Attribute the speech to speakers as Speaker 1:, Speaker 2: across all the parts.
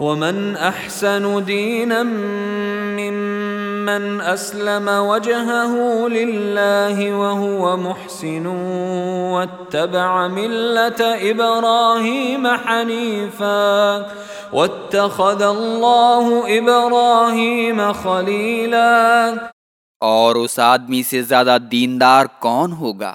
Speaker 1: ومن احسن دينا ممن اسلم وجهه لله وهو محسن واتبع مله ابراهيم حنيفا واتخذ الله ابراهيم خليلا
Speaker 2: اور اس آدمی سے زیادہ دیندار کون ہوگا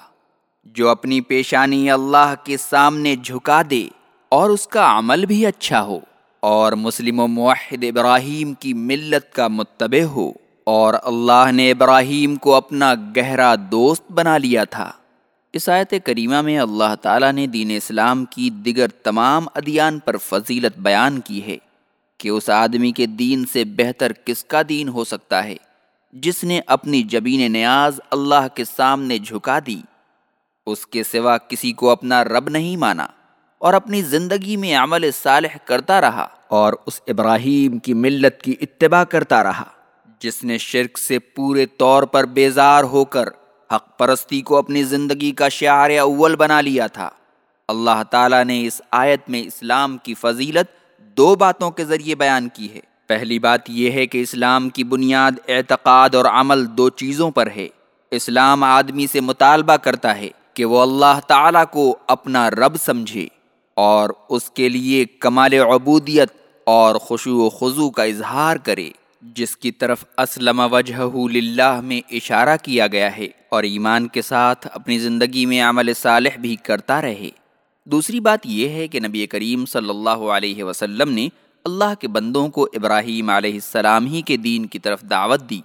Speaker 2: جو اپنی پیشانی اللہ کے سامنے جھکا دے اور اس کا عمل بھی اچھا ہو؟ اور مسلم و موحد ابراہیم کی ملت کا متبع ہو اور اللہ نے ابراہیم کو اپنا گہرا دوست بنا لیا تھا۔ اس آیت کریمہ میں اللہ تعالیٰ نے دین اسلام کی دیگر تمام ادیان پر فضیلت بیان کی ہے کہ اس آدمی کے دین سے بہتر کس کا دین ہو سکتا ہے۔ جس نے اپنی جبین نیاز اللہ کے سامنے جھکا دی، اس کے سوا کسی کو اپنا رب نہیں مانا۔ اور اپنی زندگی میں عمل صالح کرتا رہا اور اس ابراہیم کی ملت کی اتباع کرتا رہا، جس نے شرک سے پورے طور پر بیزار ہو کر حق پرستی کو اپنی زندگی کا شعار اول بنا لیا تھا۔ اللہ تعالیٰ نے اس آیت میں اسلام کی فضیلت دو باتوں کے ذریعے بیان کی ہے۔ پہلی بات یہ ہے کہ اسلام کی بنیاد اعتقاد اور عمل دو چیزوں پر ہے۔ اسلام آدمی سے مطالبہ کرتا ہے کہ وہ اللہ تعالیٰ کو اپنا رب سمجھے۔ اور اس کے لیے کمال عبودیت اور خوشو و خضو کا اظہار کرے، جس کی طرف اسلم وجہ للہ میں اشارہ کیا گیا ہے اور ایمان کے ساتھ اپنی زندگی میں عمل صالح بھی کرتا رہے۔ دوسری بات یہ ہے کہ نبی کریم صلی اللہ علیہ وسلم نے اللہ کے بندوں کو ابراہیم علیہ السلام ہی کے دین کی طرف دعوت دی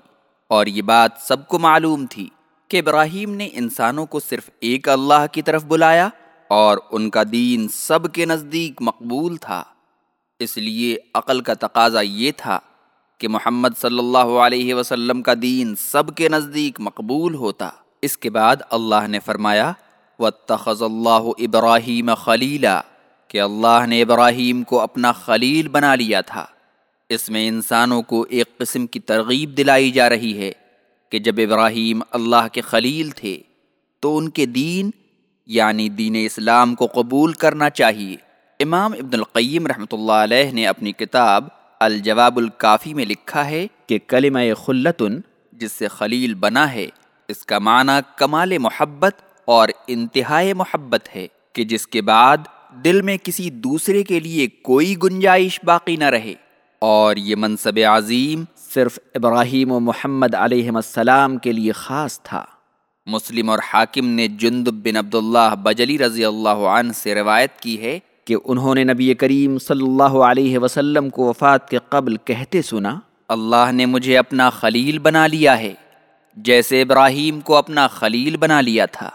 Speaker 2: اور یہ بات سب کو معلوم تھی کہ ابراہیم نے انسانوں کو صرف ایک اللہ کی طرف بلایا اور ان کا دین سب کے نزدیک مقبول تھا۔ اس لیے عقل کا تقاضا یہ تھا کہ محمد صلی اللہ علیہ وسلم کا دین سب کے نزدیک مقبول ہوتا۔ اس کے بعد اللہ نے فرمایا، وَاتَّخَذَ اللَّهُ ابراہیم خلیلا کہ اللہ نے ابراہیم کو اپنا خلیل بنا لیا تھا۔ اس میں انسانوں کو ایک قسم کی ترغیب دلائی جا رہی ہے کہ جب ابراہیم اللہ کے خلیل تھے، تو ان کے دین یعنی دین اسلام کو قبول کرنا چاہیے۔ امام ابن القیم رحمۃ اللہ علیہ نے اپنی کتاب الجواب الکافی میں لکھا ہے کہ کلمہ خلتن، جس سے خلیل بنا ہے، اس کا معنی کمال محبت اور انتہائی محبت ہے کہ جس کے بعد دل میں کسی دوسرے کے لیے کوئی گنجائش باقی نہ رہے۔ اور یہ منصب عظیم صرف ابراہیم و محمد علیہ السلام کے لیے خاص تھا۔ مسلم اور حاکم نے جندب بن عبداللہ بجلی رضی اللہ عنہ سے روایت کی ہے کہ انہوں نے نبی کریم صلی اللہ علیہ وسلم کو وفات کے قبل کہتے سنا، اللہ نے مجھے اپنا خلیل بنا لیا ہے، جیسے ابراہیم کو اپنا خلیل بنا لیا تھا۔